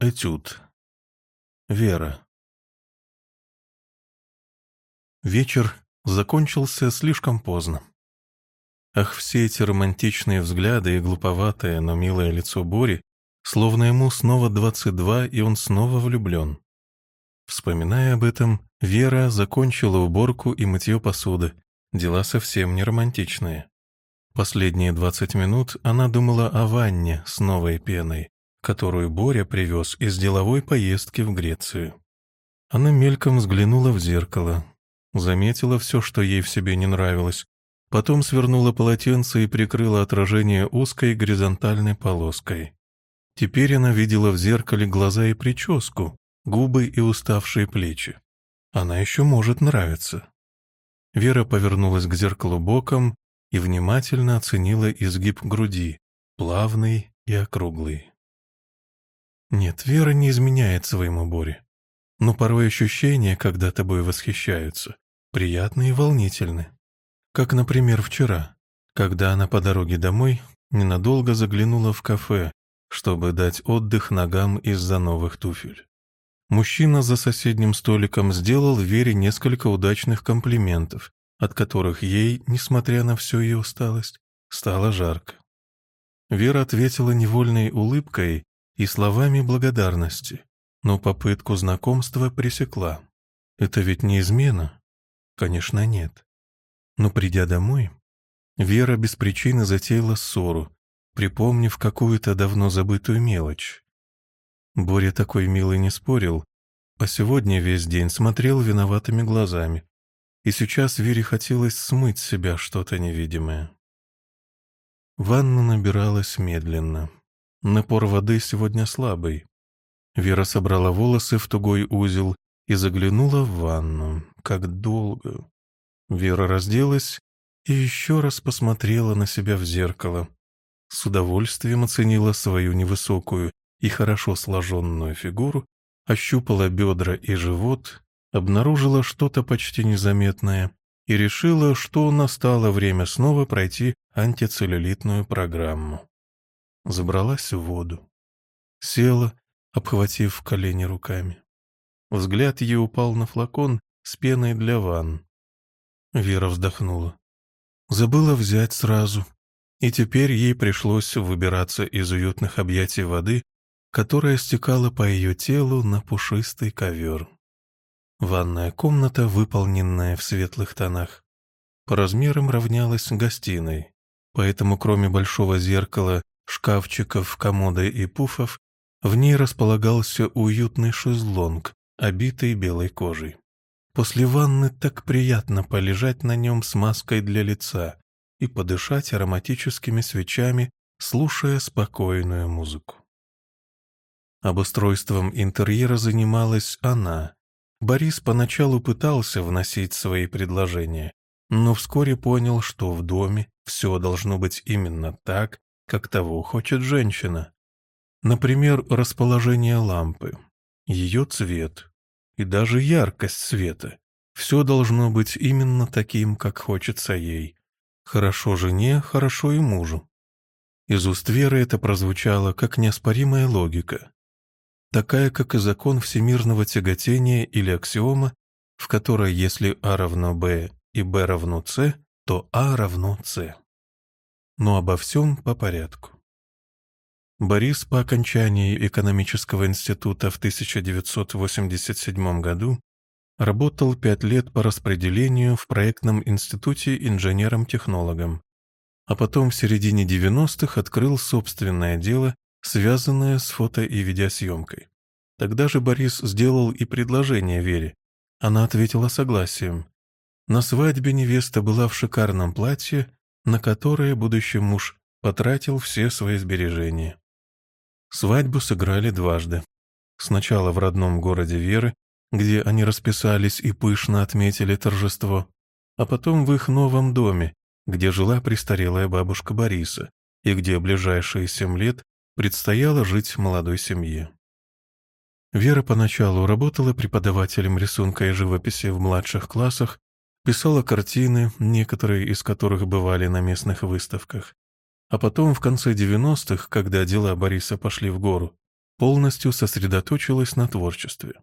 Этюд. Вера. Вечер закончился слишком поздно. Ах, все эти романтичные взгляды и глуповатое, но милое лицо Бори, словно ему снова двадцать два, и он снова влюблен. Вспоминая об этом, Вера закончила уборку и мытье посуды. Дела совсем не романтичные. Последние двадцать минут она думала о ванне с новой пеной, которую Боря привез из деловой поездки в Грецию. Она мельком взглянула в зеркало, заметила все, что ей в себе не нравилось, потом свернула полотенце и прикрыла отражение узкой горизонтальной полоской. Теперь она видела в зеркале глаза и прическу, губы и уставшие плечи. Она еще может нравиться. Вера повернулась к зеркалу боком и внимательно оценила изгиб груди, плавный и округлый. Нет, Вера не изменяет своему Боре. Но порой ощущения, когда тобой восхищаются, приятны и волнительны. Как, например, вчера, когда она по дороге домой ненадолго заглянула в кафе, чтобы дать отдых ногам из-за новых туфель. Мужчина за соседним столиком сделал Вере несколько удачных комплиментов, от которых ей, несмотря на всю ее усталость, стало жарко. Вера ответила невольной улыбкой и словами благодарности, но попытку знакомства пресекла. Это ведь не измена? Конечно, нет. Но придя домой, Вера без причины затеяла ссору, припомнив какую-то давно забытую мелочь. Боря такой милый не спорил, а сегодня весь день смотрел виноватыми глазами, и сейчас Вере хотелось смыть с себя что-то невидимое. Ванна набиралась медленно. Напор воды сегодня слабый. Вера собрала волосы в тугой узел и заглянула в ванну. Как долго. Вера разделась и еще раз посмотрела на себя в зеркало. С удовольствием оценила свою невысокую и хорошо сложенную фигуру, ощупала бедра и живот, обнаружила что-то почти незаметное и решила, что настало время снова пройти антицеллюлитную программу забралась в воду. Села, обхватив колени руками. Взгляд ей упал на флакон с пеной для ванн. Вера вздохнула. Забыла взять сразу, и теперь ей пришлось выбираться из уютных объятий воды, которая стекала по ее телу на пушистый ковер. Ванная комната, выполненная в светлых тонах, по размерам равнялась гостиной, поэтому кроме большого зеркала шкафчиков, комода и пуфов, в ней располагался уютный шезлонг, обитый белой кожей. После ванны так приятно полежать на нем с маской для лица и подышать ароматическими свечами, слушая спокойную музыку. Обустройством интерьера занималась она. Борис поначалу пытался вносить свои предложения, но вскоре понял, что в доме все должно быть именно так, как того хочет женщина. Например, расположение лампы, ее цвет и даже яркость света. Все должно быть именно таким, как хочется ей. Хорошо жене, хорошо и мужу. Из уст Веры это прозвучало как неоспоримая логика. Такая, как и закон всемирного тяготения или аксиома, в которой если А равно Б и Б равно С, то А равно С но обо всем по порядку. Борис по окончании экономического института в 1987 году работал пять лет по распределению в проектном институте инженером-технологом, а потом в середине 90-х открыл собственное дело, связанное с фото и видеосъемкой. Тогда же Борис сделал и предложение Вере. Она ответила согласием. На свадьбе невеста была в шикарном платье, на которое будущий муж потратил все свои сбережения. Свадьбу сыграли дважды. Сначала в родном городе Веры, где они расписались и пышно отметили торжество, а потом в их новом доме, где жила престарелая бабушка Бориса и где ближайшие семь лет предстояло жить молодой семье. Вера поначалу работала преподавателем рисунка и живописи в младших классах Писала картины, некоторые из которых бывали на местных выставках. А потом, в конце 90-х, когда дела Бориса пошли в гору, полностью сосредоточилась на творчестве.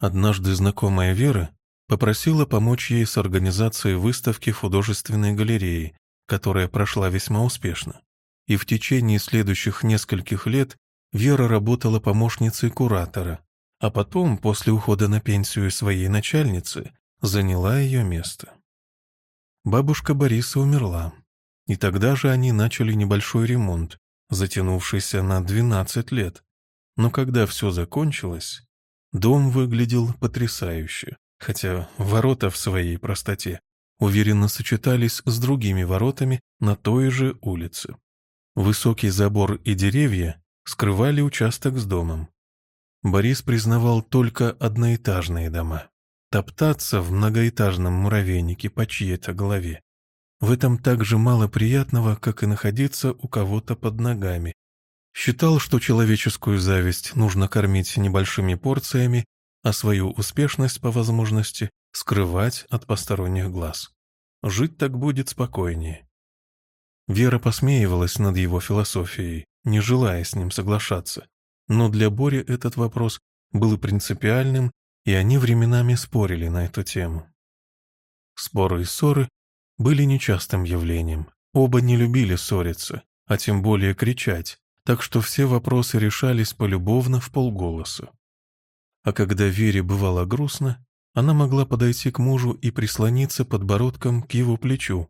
Однажды знакомая Вера попросила помочь ей с организацией выставки в художественной галереи, которая прошла весьма успешно. И в течение следующих нескольких лет Вера работала помощницей куратора, а потом, после ухода на пенсию своей начальницы, заняла ее место. Бабушка Бориса умерла, и тогда же они начали небольшой ремонт, затянувшийся на 12 лет. Но когда все закончилось, дом выглядел потрясающе, хотя ворота в своей простоте уверенно сочетались с другими воротами на той же улице. Высокий забор и деревья скрывали участок с домом. Борис признавал только одноэтажные дома. Топтаться в многоэтажном муравейнике по чьей-то голове. В этом так же мало приятного, как и находиться у кого-то под ногами. Считал, что человеческую зависть нужно кормить небольшими порциями, а свою успешность, по возможности, скрывать от посторонних глаз. Жить так будет спокойнее. Вера посмеивалась над его философией, не желая с ним соглашаться. Но для Бори этот вопрос был принципиальным и они временами спорили на эту тему. Споры и ссоры были нечастым явлением. Оба не любили ссориться, а тем более кричать, так что все вопросы решались полюбовно в полголоса. А когда Вере бывало грустно, она могла подойти к мужу и прислониться подбородком к его плечу.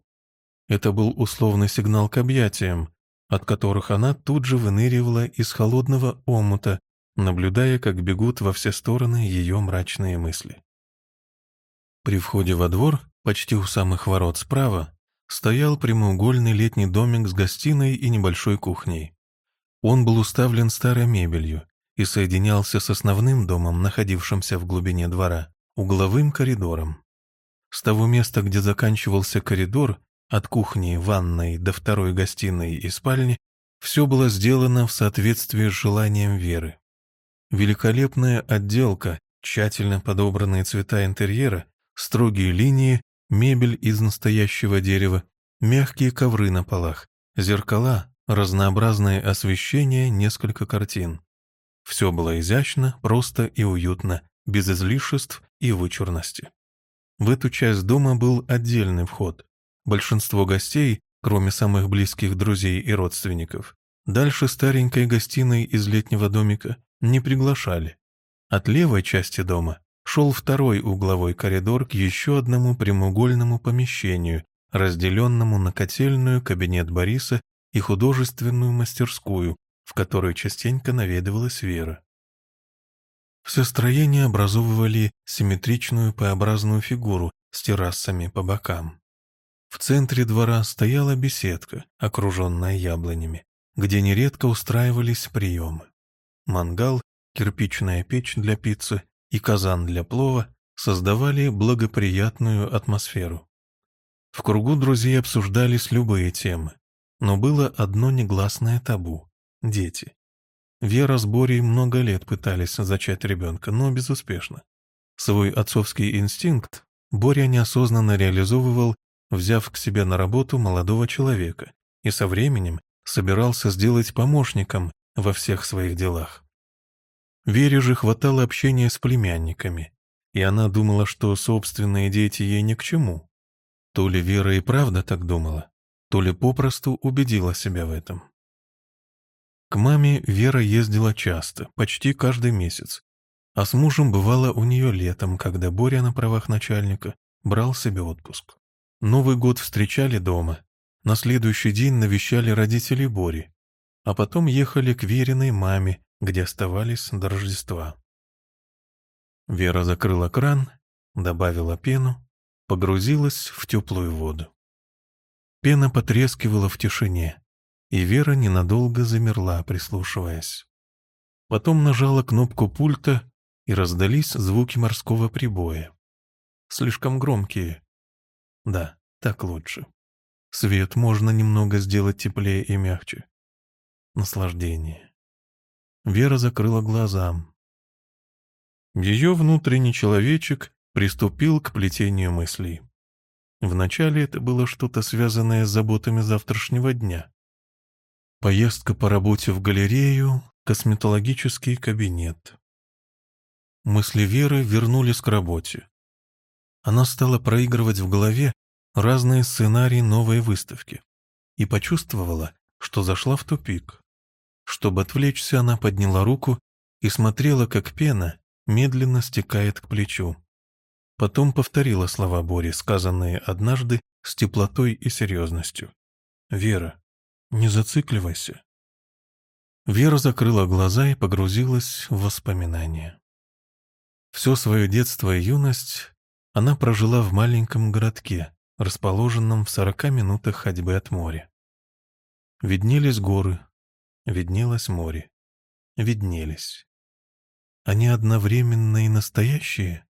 Это был условный сигнал к объятиям, от которых она тут же выныривала из холодного омута наблюдая, как бегут во все стороны ее мрачные мысли. При входе во двор, почти у самых ворот справа, стоял прямоугольный летний домик с гостиной и небольшой кухней. Он был уставлен старой мебелью и соединялся с основным домом, находившимся в глубине двора, угловым коридором. С того места, где заканчивался коридор, от кухни, ванной до второй гостиной и спальни, все было сделано в соответствии с желанием Веры. Великолепная отделка, тщательно подобранные цвета интерьера, строгие линии, мебель из настоящего дерева, мягкие ковры на полах, зеркала, разнообразное освещение, несколько картин. Все было изящно, просто и уютно, без излишеств и вычурности. В эту часть дома был отдельный вход. Большинство гостей, кроме самых близких друзей и родственников, дальше старенькой гостиной из летнего домика не приглашали. От левой части дома шел второй угловой коридор к еще одному прямоугольному помещению, разделенному на котельную, кабинет Бориса и художественную мастерскую, в которой частенько наведывалась Вера. Все строения образовывали симметричную П-образную фигуру с террасами по бокам. В центре двора стояла беседка, окруженная яблонями, где нередко устраивались приемы. Мангал, кирпичная печь для пиццы и казан для плова создавали благоприятную атмосферу. В кругу друзей обсуждались любые темы, но было одно негласное табу — дети. Вера с Борей много лет пытались зачать ребенка, но безуспешно. Свой отцовский инстинкт Боря неосознанно реализовывал, взяв к себе на работу молодого человека, и со временем собирался сделать помощником во всех своих делах. Вере же хватало общения с племянниками, и она думала, что собственные дети ей ни к чему. То ли Вера и правда так думала, то ли попросту убедила себя в этом. К маме Вера ездила часто, почти каждый месяц, а с мужем бывало у нее летом, когда Боря на правах начальника брал себе отпуск. Новый год встречали дома, на следующий день навещали родителей Бори, а потом ехали к Вериной маме, где оставались до Рождества. Вера закрыла кран, добавила пену, погрузилась в теплую воду. Пена потрескивала в тишине, и Вера ненадолго замерла, прислушиваясь. Потом нажала кнопку пульта, и раздались звуки морского прибоя. Слишком громкие. Да, так лучше. Свет можно немного сделать теплее и мягче наслаждение. Вера закрыла глаза. Ее внутренний человечек приступил к плетению мыслей. Вначале это было что-то связанное с заботами завтрашнего дня. Поездка по работе в галерею, косметологический кабинет. Мысли Веры вернулись к работе. Она стала проигрывать в голове разные сценарии новой выставки и почувствовала, что зашла в тупик. Чтобы отвлечься, она подняла руку и смотрела, как пена медленно стекает к плечу. Потом повторила слова Бори, сказанные однажды с теплотой и серьезностью. «Вера, не зацикливайся». Вера закрыла глаза и погрузилась в воспоминания. Все свое детство и юность она прожила в маленьком городке, расположенном в сорока минутах ходьбы от моря. Виднелись горы, виднелось море, виднелись. Они одновременно и настоящие,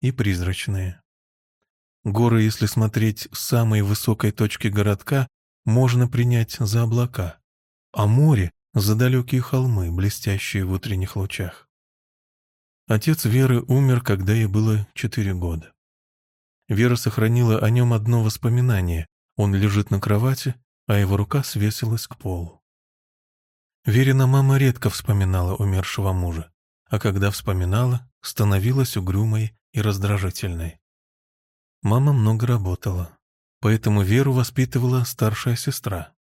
и призрачные. Горы, если смотреть с самой высокой точки городка, можно принять за облака, а море — за далекие холмы, блестящие в утренних лучах. Отец Веры умер, когда ей было четыре года. Вера сохранила о нем одно воспоминание. Он лежит на кровати, а его рука свесилась к полу. Верина мама редко вспоминала умершего мужа, а когда вспоминала, становилась угрюмой и раздражительной. Мама много работала, поэтому Веру воспитывала старшая сестра.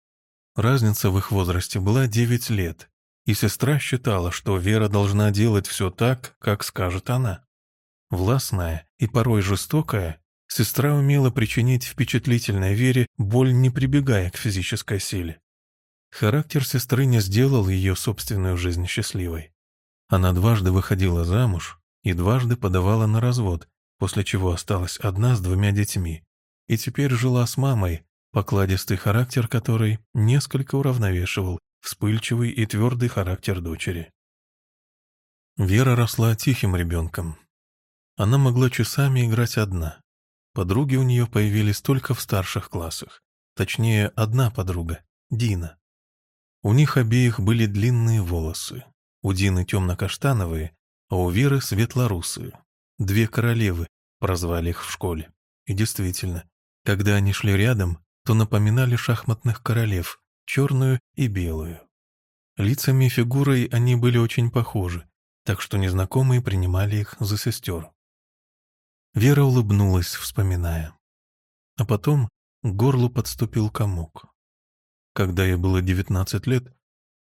Разница в их возрасте была девять лет, и сестра считала, что Вера должна делать все так, как скажет она. Властная и порой жестокая, сестра умела причинить впечатлительной Вере боль, не прибегая к физической силе. Характер сестры не сделал ее собственную жизнь счастливой. Она дважды выходила замуж и дважды подавала на развод, после чего осталась одна с двумя детьми, и теперь жила с мамой, покладистый характер которой несколько уравновешивал вспыльчивый и твердый характер дочери. Вера росла тихим ребенком. Она могла часами играть одна. Подруги у нее появились только в старших классах. Точнее, одна подруга — Дина. У них обеих были длинные волосы. У Дины темно-каштановые, а у Веры светлорусые. Две королевы, прозвали их в школе. И действительно, когда они шли рядом, то напоминали шахматных королев, черную и белую. Лицами и фигурой они были очень похожи, так что незнакомые принимали их за сестер. Вера улыбнулась, вспоминая. А потом к горлу подступил комок. Когда ей было девятнадцать лет,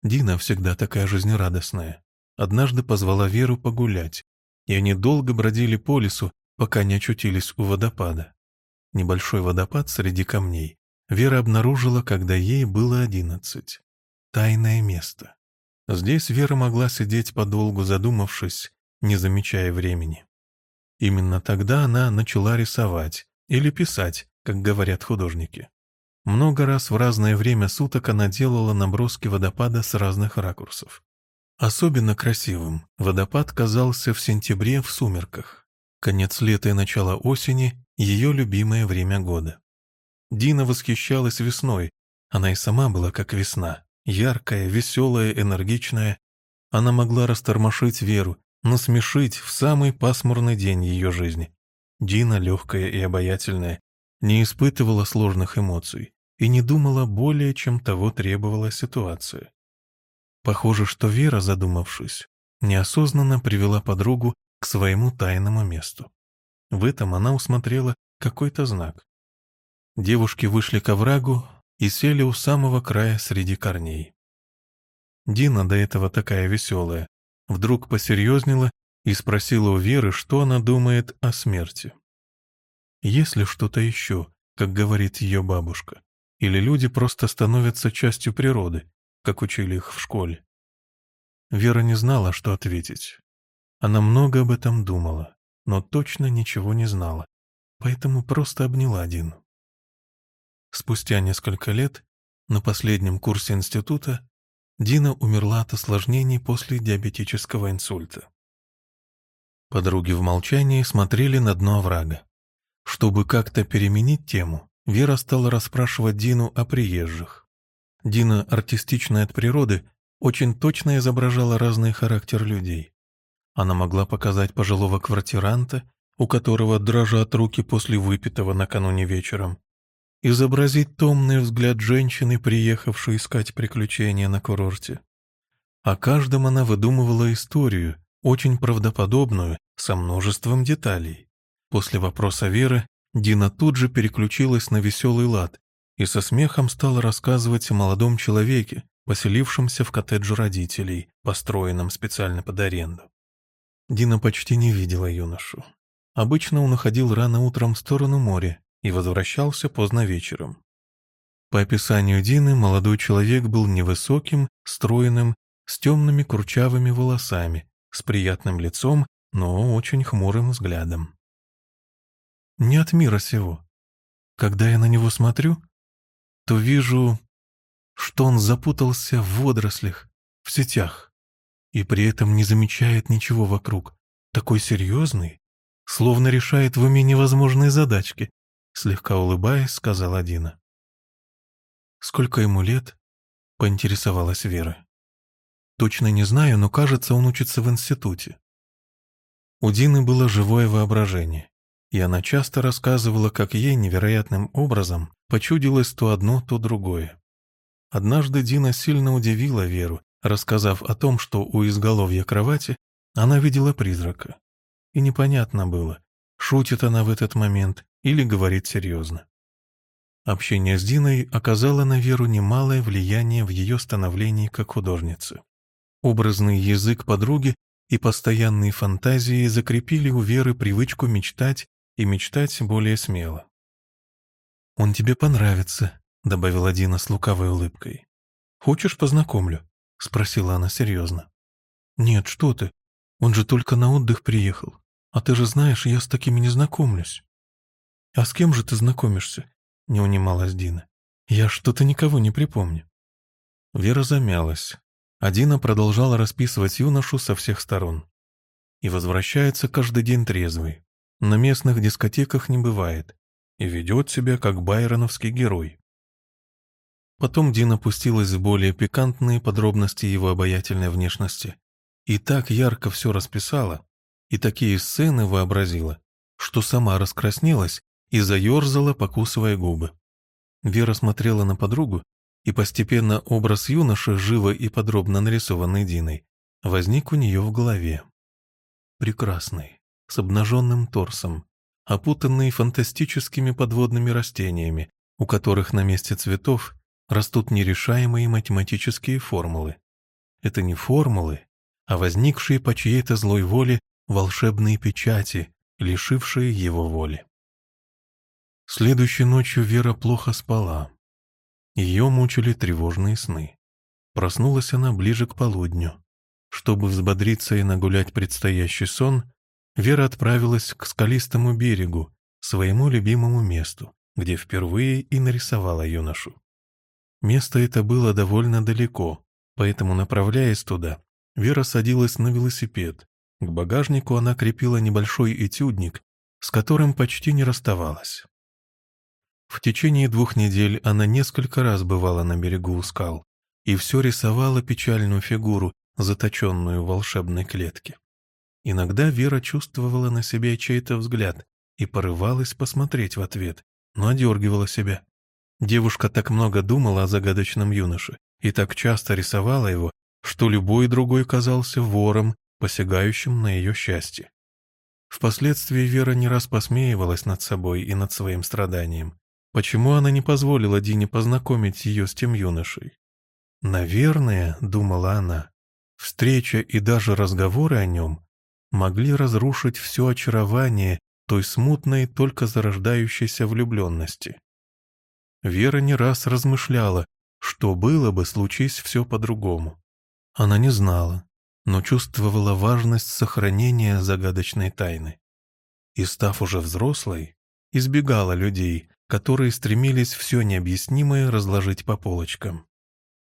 Дина, всегда такая жизнерадостная, однажды позвала Веру погулять, и они долго бродили по лесу, пока не очутились у водопада. Небольшой водопад среди камней, Вера обнаружила, когда ей было одиннадцать. Тайное место. Здесь Вера могла сидеть подолгу задумавшись, не замечая времени. Именно тогда она начала рисовать или писать, как говорят художники. Много раз в разное время суток она делала наброски водопада с разных ракурсов. Особенно красивым водопад казался в сентябре в сумерках. Конец лета и начало осени – ее любимое время года. Дина восхищалась весной. Она и сама была как весна. Яркая, веселая, энергичная. Она могла растормошить Веру, насмешить в самый пасмурный день ее жизни. Дина, легкая и обаятельная, не испытывала сложных эмоций и не думала более, чем того требовала ситуация. Похоже, что Вера, задумавшись, неосознанно привела подругу к своему тайному месту. В этом она усмотрела какой-то знак. Девушки вышли к оврагу и сели у самого края среди корней. Дина, до этого такая веселая, вдруг посерьезнела и спросила у Веры, что она думает о смерти. Есть ли что-то еще, как говорит ее бабушка, или люди просто становятся частью природы, как учили их в школе? Вера не знала, что ответить. Она много об этом думала, но точно ничего не знала, поэтому просто обняла Дину. Спустя несколько лет, на последнем курсе института, Дина умерла от осложнений после диабетического инсульта. Подруги в молчании смотрели на дно оврага. Чтобы как-то переменить тему, Вера стала расспрашивать Дину о приезжих. Дина, артистичная от природы, очень точно изображала разный характер людей. Она могла показать пожилого квартиранта, у которого дрожат руки после выпитого накануне вечером, изобразить томный взгляд женщины, приехавшей искать приключения на курорте. О каждом она выдумывала историю, очень правдоподобную, со множеством деталей. После вопроса Веры Дина тут же переключилась на веселый лад и со смехом стала рассказывать о молодом человеке, поселившемся в коттедже родителей, построенном специально под аренду. Дина почти не видела юношу. Обычно он уходил рано утром в сторону моря и возвращался поздно вечером. По описанию Дины, молодой человек был невысоким, стройным, с темными курчавыми волосами, с приятным лицом, но очень хмурым взглядом. Не от мира сего. Когда я на него смотрю, то вижу, что он запутался в водорослях, в сетях, и при этом не замечает ничего вокруг. Такой серьезный, словно решает в уме невозможные задачки, слегка улыбаясь, сказала Дина. «Сколько ему лет?» — поинтересовалась Вера. «Точно не знаю, но кажется, он учится в институте». У Дины было живое воображение, и она часто рассказывала, как ей невероятным образом почудилось то одно, то другое. Однажды Дина сильно удивила Веру, рассказав о том, что у изголовья кровати она видела призрака. И непонятно было, шутит она в этот момент или говорит серьезно. Общение с Диной оказало на Веру немалое влияние в ее становлении как художницы. Образный язык подруги и постоянные фантазии закрепили у Веры привычку мечтать и мечтать более смело. «Он тебе понравится», — добавила Дина с лукавой улыбкой. «Хочешь, познакомлю?» — спросила она серьезно. «Нет, что ты. Он же только на отдых приехал. А ты же знаешь, я с такими не знакомлюсь». «А с кем же ты знакомишься?» не унималась Дина. «Я что-то никого не припомню». Вера замялась. А Дина продолжала расписывать юношу со всех сторон. И возвращается каждый день трезвый. На местных дискотеках не бывает. И ведет себя как байроновский герой. Потом Дина пустилась в более пикантные подробности его обаятельной внешности. И так ярко все расписала, и такие сцены вообразила, что сама раскраснелась и заерзала, покусывая губы. Вера смотрела на подругу, и постепенно образ юноши, живо и подробно нарисованный Диной, возник у нее в голове. Прекрасный, с обнаженным торсом, опутанный фантастическими подводными растениями, у которых на месте цветов растут нерешаемые математические формулы. Это не формулы, а возникшие по чьей-то злой воле волшебные печати, лишившие его воли. Следующей ночью Вера плохо спала. Ее мучили тревожные сны. Проснулась она ближе к полудню. Чтобы взбодриться и нагулять предстоящий сон, Вера отправилась к скалистому берегу, своему любимому месту, где впервые и нарисовала юношу. Место это было довольно далеко, поэтому, направляясь туда, Вера садилась на велосипед. К багажнику она крепила небольшой этюдник, с которым почти не расставалась. В течение двух недель она несколько раз бывала на берегу у скал и все рисовала печальную фигуру, заточенную в волшебной клетке. Иногда Вера чувствовала на себе чей-то взгляд и порывалась посмотреть в ответ, но одергивала себя. Девушка так много думала о загадочном юноше и так часто рисовала его, что любой другой казался вором, посягающим на ее счастье. Впоследствии Вера не раз посмеивалась над собой и над своим страданием. Почему она не позволила Дине познакомить ее с тем юношей? Наверное, думала она, встреча и даже разговоры о нем могли разрушить все очарование той смутной, только зарождающейся влюбленности. Вера не раз размышляла, что было бы, случись все по-другому. Она не знала, но чувствовала важность сохранения загадочной тайны. И, став уже взрослой, избегала людей, которые стремились все необъяснимое разложить по полочкам.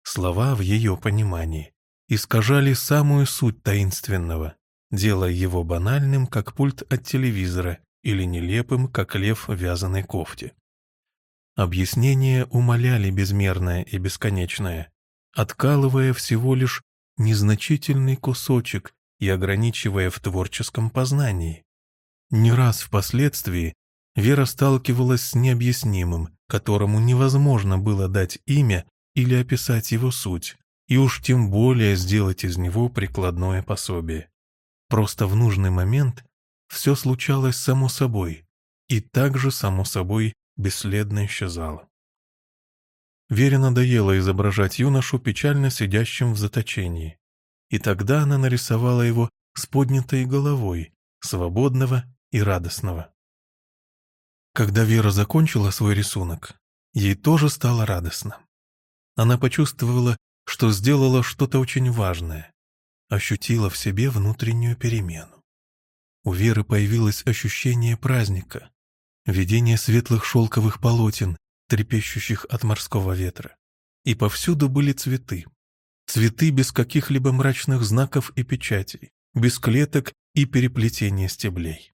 Слова в ее понимании искажали самую суть таинственного, делая его банальным, как пульт от телевизора, или нелепым, как лев в вязаной кофте. Объяснения умоляли безмерное и бесконечное, откалывая всего лишь незначительный кусочек и ограничивая в творческом познании. Не раз впоследствии Вера сталкивалась с необъяснимым, которому невозможно было дать имя или описать его суть, и уж тем более сделать из него прикладное пособие. Просто в нужный момент все случалось само собой, и также само собой бесследно исчезало. Вере надоело изображать юношу печально сидящим в заточении, и тогда она нарисовала его с поднятой головой, свободного и радостного. Когда Вера закончила свой рисунок, ей тоже стало радостно. Она почувствовала, что сделала что-то очень важное, ощутила в себе внутреннюю перемену. У Веры появилось ощущение праздника, видение светлых шелковых полотен, трепещущих от морского ветра. И повсюду были цветы. Цветы без каких-либо мрачных знаков и печатей, без клеток и переплетения стеблей.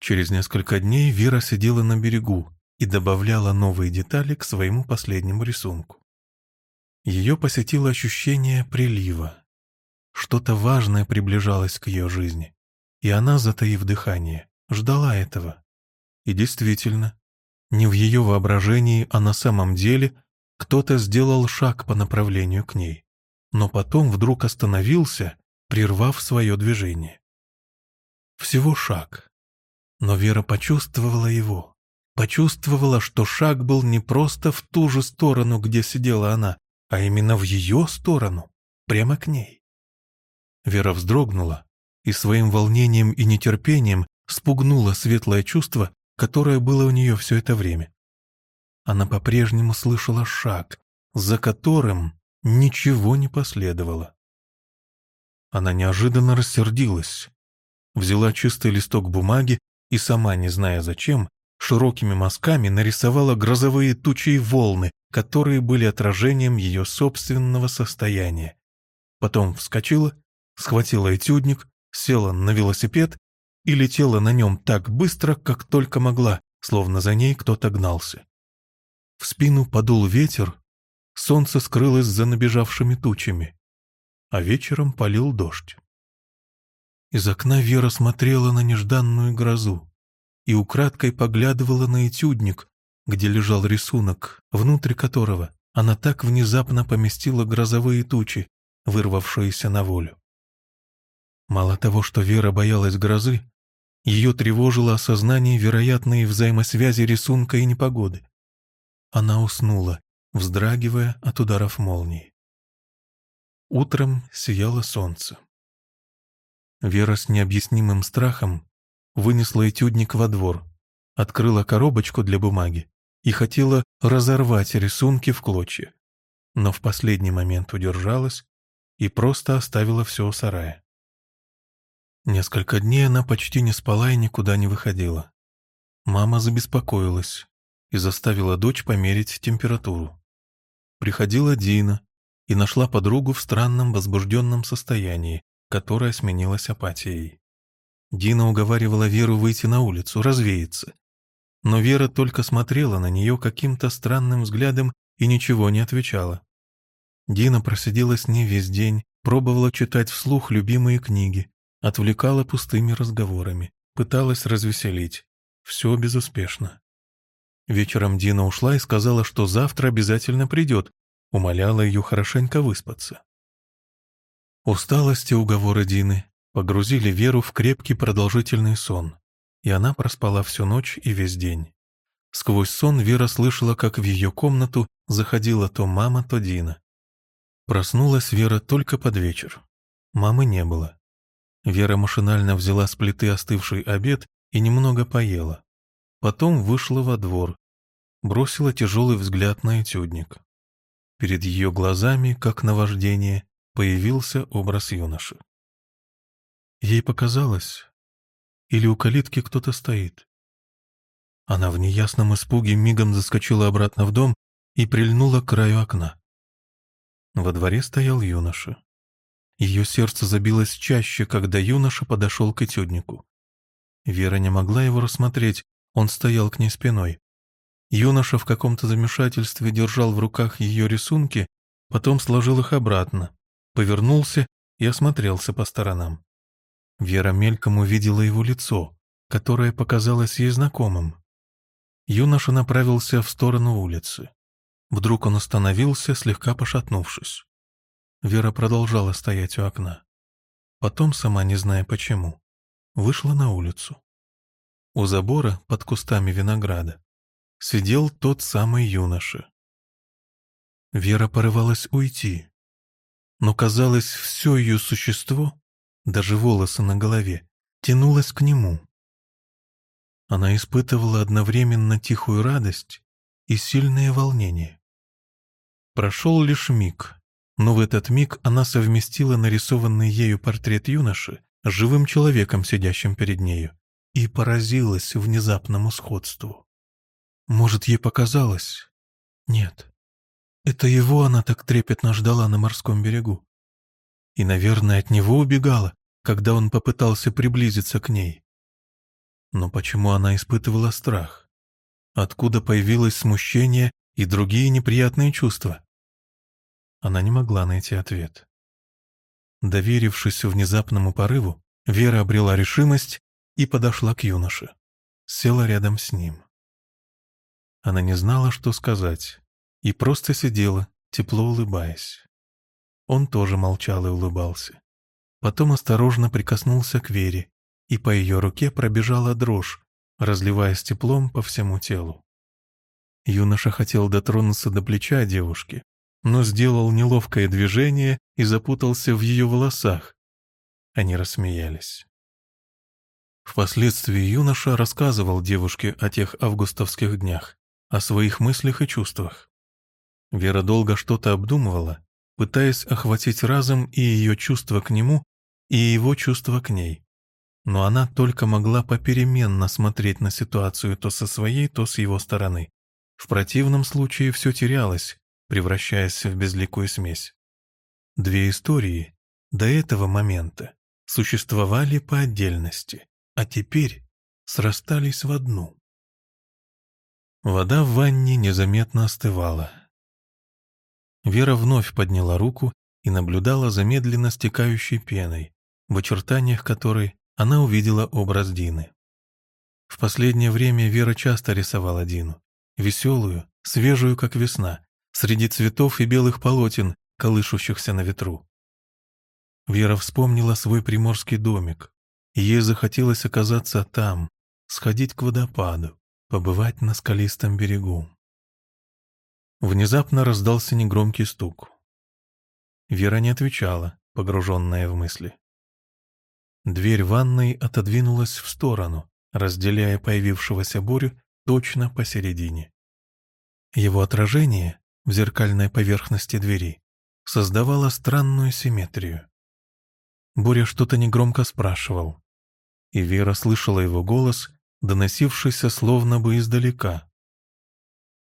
Через несколько дней Вера сидела на берегу и добавляла новые детали к своему последнему рисунку. Ее посетило ощущение прилива. Что-то важное приближалось к ее жизни, и она, затаив дыхание, ждала этого. И действительно, не в ее воображении, а на самом деле кто-то сделал шаг по направлению к ней, но потом вдруг остановился, прервав свое движение. Всего шаг, но Вера почувствовала его. Почувствовала, что шаг был не просто в ту же сторону, где сидела она, а именно в ее сторону, прямо к ней. Вера вздрогнула и своим волнением и нетерпением спугнула светлое чувство, которое было у нее все это время. Она по-прежнему слышала шаг, за которым ничего не последовало. Она неожиданно рассердилась, взяла чистый листок бумаги и сама, не зная зачем, широкими мазками нарисовала грозовые тучи и волны, которые были отражением ее собственного состояния. Потом вскочила, схватила этюдник, села на велосипед и летела на нем так быстро, как только могла, словно за ней кто-то гнался. В спину подул ветер, солнце скрылось за набежавшими тучами, а вечером полил дождь. Из окна Вера смотрела на нежданную грозу и украдкой поглядывала на этюдник, где лежал рисунок, внутрь которого она так внезапно поместила грозовые тучи, вырвавшиеся на волю. Мало того, что Вера боялась грозы, ее тревожило осознание вероятной взаимосвязи рисунка и непогоды. Она уснула, вздрагивая от ударов молнии. Утром сияло солнце. Вера с необъяснимым страхом вынесла этюдник во двор, открыла коробочку для бумаги и хотела разорвать рисунки в клочья, но в последний момент удержалась и просто оставила все у сарая. Несколько дней она почти не спала и никуда не выходила. Мама забеспокоилась и заставила дочь померить температуру. Приходила Дина и нашла подругу в странном возбужденном состоянии, которая сменилась апатией. Дина уговаривала Веру выйти на улицу, развеяться. Но Вера только смотрела на нее каким-то странным взглядом и ничего не отвечала. Дина просидела с ней весь день, пробовала читать вслух любимые книги, отвлекала пустыми разговорами, пыталась развеселить. Все безуспешно. Вечером Дина ушла и сказала, что завтра обязательно придет, умоляла ее хорошенько выспаться. Усталость и Дины погрузили Веру в крепкий продолжительный сон, и она проспала всю ночь и весь день. Сквозь сон Вера слышала, как в ее комнату заходила то мама, то Дина. Проснулась Вера только под вечер. Мамы не было. Вера машинально взяла с плиты остывший обед и немного поела. Потом вышла во двор, бросила тяжелый взгляд на этюдник. Перед ее глазами, как наваждение, появился образ юноши. Ей показалось, или у калитки кто-то стоит. Она в неясном испуге мигом заскочила обратно в дом и прильнула к краю окна. Во дворе стоял юноша. Ее сердце забилось чаще, когда юноша подошел к этюднику. Вера не могла его рассмотреть, он стоял к ней спиной. Юноша в каком-то замешательстве держал в руках ее рисунки, потом сложил их обратно, повернулся и осмотрелся по сторонам. Вера мельком увидела его лицо, которое показалось ей знакомым. Юноша направился в сторону улицы. Вдруг он остановился, слегка пошатнувшись. Вера продолжала стоять у окна. Потом, сама не зная почему, вышла на улицу. У забора, под кустами винограда, сидел тот самый юноша. Вера порывалась уйти, но, казалось, все ее существо, даже волосы на голове, тянулось к нему. Она испытывала одновременно тихую радость и сильное волнение. Прошел лишь миг, но в этот миг она совместила нарисованный ею портрет юноши с живым человеком, сидящим перед нею, и поразилась внезапному сходству. Может, ей показалось? Нет. Это его она так трепетно ждала на морском берегу. И, наверное, от него убегала, когда он попытался приблизиться к ней. Но почему она испытывала страх? Откуда появилось смущение и другие неприятные чувства? Она не могла найти ответ. Доверившись внезапному порыву, Вера обрела решимость и подошла к юноше. Села рядом с ним. Она не знала, что сказать, и просто сидела, тепло улыбаясь. Он тоже молчал и улыбался. Потом осторожно прикоснулся к Вере, и по ее руке пробежала дрожь, разливаясь теплом по всему телу. Юноша хотел дотронуться до плеча девушки, но сделал неловкое движение и запутался в ее волосах. Они рассмеялись. Впоследствии юноша рассказывал девушке о тех августовских днях, о своих мыслях и чувствах. Вера долго что-то обдумывала, пытаясь охватить разом и ее чувства к нему, и его чувства к ней. Но она только могла попеременно смотреть на ситуацию то со своей, то с его стороны. В противном случае все терялось, превращаясь в безликую смесь. Две истории до этого момента существовали по отдельности, а теперь срастались в одну. Вода в ванне незаметно остывала. Вера вновь подняла руку и наблюдала за медленно стекающей пеной, в очертаниях которой она увидела образ Дины. В последнее время Вера часто рисовала Дину, веселую, свежую, как весна, среди цветов и белых полотен, колышущихся на ветру. Вера вспомнила свой приморский домик, и ей захотелось оказаться там, сходить к водопаду, побывать на скалистом берегу. Внезапно раздался негромкий стук. Вера не отвечала, погруженная в мысли. Дверь ванной отодвинулась в сторону, разделяя появившегося Борю точно посередине. Его отражение, в зеркальной поверхности двери создавала странную симметрию. Боря что-то негромко спрашивал, и Вера слышала его голос, доносившийся словно бы издалека.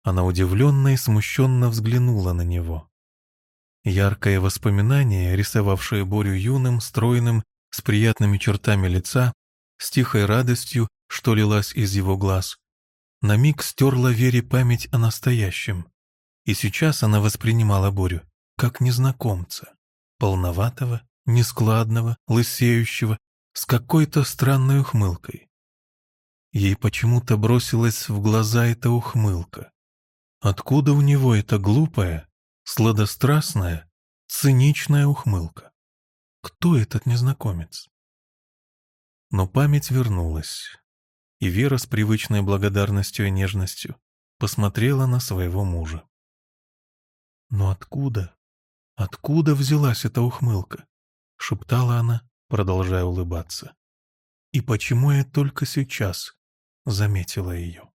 Она удивленно и смущенно взглянула на него. Яркое воспоминание, рисовавшее Борю юным, стройным, с приятными чертами лица, с тихой радостью, что лилась из его глаз, на миг стерла Вере память о настоящем, и сейчас она воспринимала Борю как незнакомца, полноватого, нескладного, лысеющего, с какой-то странной ухмылкой. Ей почему-то бросилась в глаза эта ухмылка. Откуда у него эта глупая, сладострастная, циничная ухмылка? Кто этот незнакомец? Но память вернулась, и Вера с привычной благодарностью и нежностью посмотрела на своего мужа. Но откуда? Откуда взялась эта ухмылка? Шептала она, продолжая улыбаться. И почему я только сейчас заметила ее?